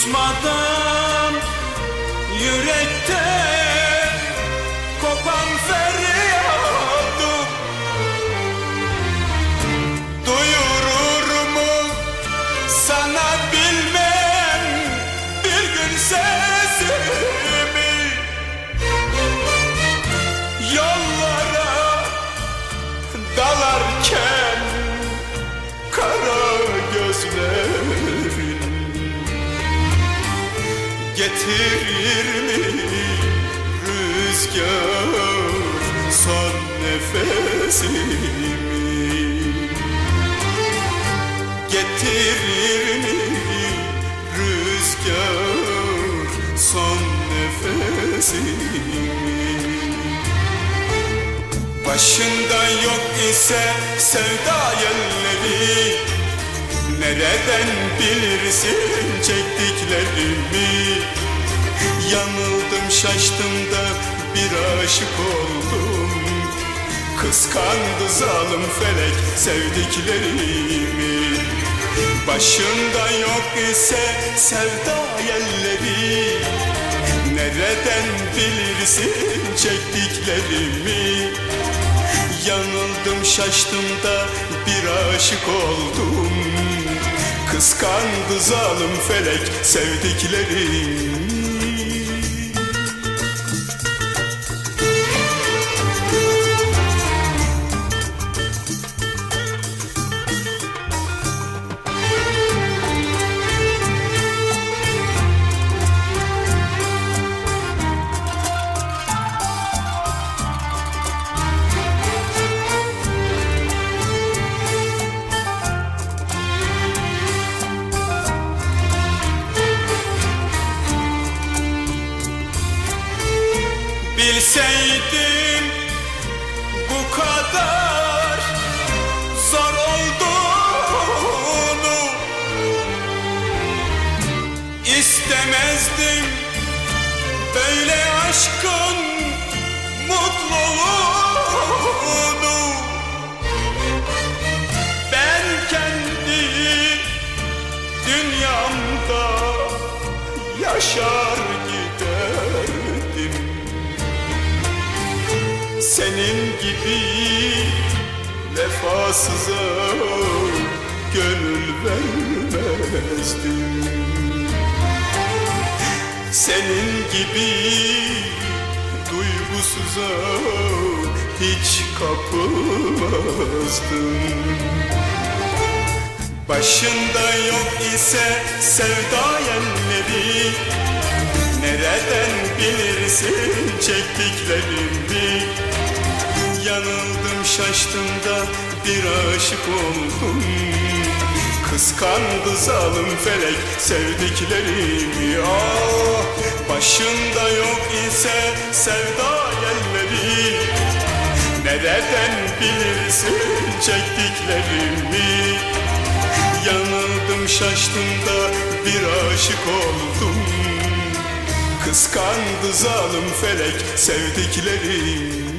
Susmadan yürekte Getirir mi? Rüzgar son nefesimi. Getirir mi? Rüzgar son nefesimi. Başında yok ise sevda yelleri Nereden bilirsin çektiklerimi? Yanıldım şaştım da bir aşık oldum. Kıskandı zalim felek sevdiklerimi. Başında yok ise sevda yelleri Nereden bilirsin çektiklerimi? Yanıldım şaştım da bir aşık oldum. Kıskandı zalim felek sevdiklerimi Bilseydim bu kadar zor olduğunu istemezdim. Böyle aşkın mutluluğunu ben kendi dünyamda yaşar senin gibi vefasıza gönül vermezdim. Senin gibi duygusuza hiç kapılmazdım. Başında yok ise sevda yenleri Nereden bilirsin çektiklerimi Yanıldım şaştım da bir aşık oldum. Kıskandı zalim felek sevdiklerimi. Ah başında yok ise sevda yerleri Nereden bilirsin çektiklerimi? Yanıldım şaştım da bir aşık oldum. Kıskandı zalim felek sevdiklerim